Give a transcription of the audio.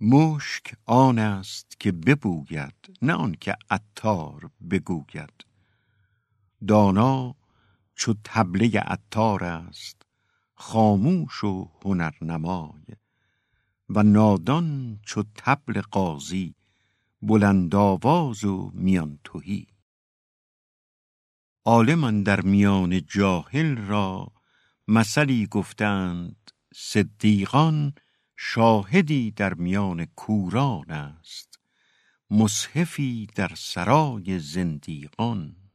مشک آن است که ببوید نه آنکه عطار بگوید. دانا چو طبله عطار است خاموش و هنرنمای. و نادان چو طبل غازی بلند آواز و میان تهی عالم اندر میان جاهل را مثلی گفتند صدیقان شاهدی در میان کوران است مصحفی در سرای زندیقان.